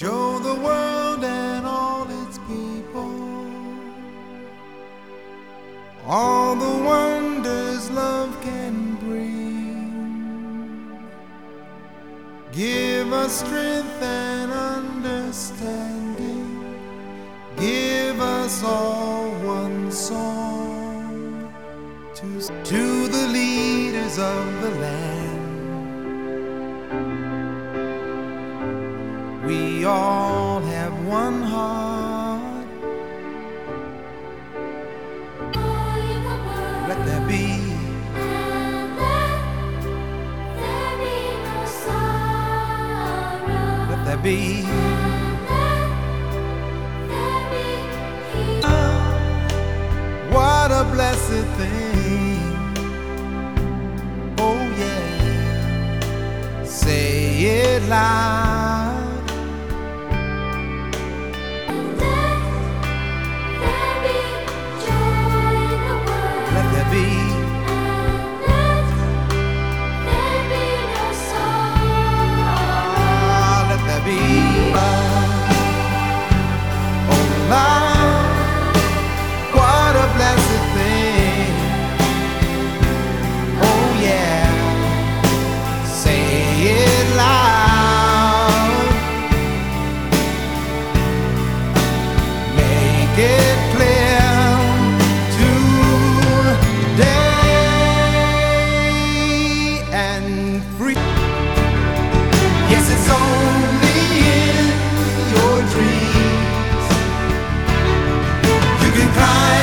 Show the world and all its people all the wonders love can bring. Give us strength and understanding. Give us all one song to, to the leaders of the land. Let there be. Let there be. What a blessed thing. Oh, yeah. Say it loud. be kind.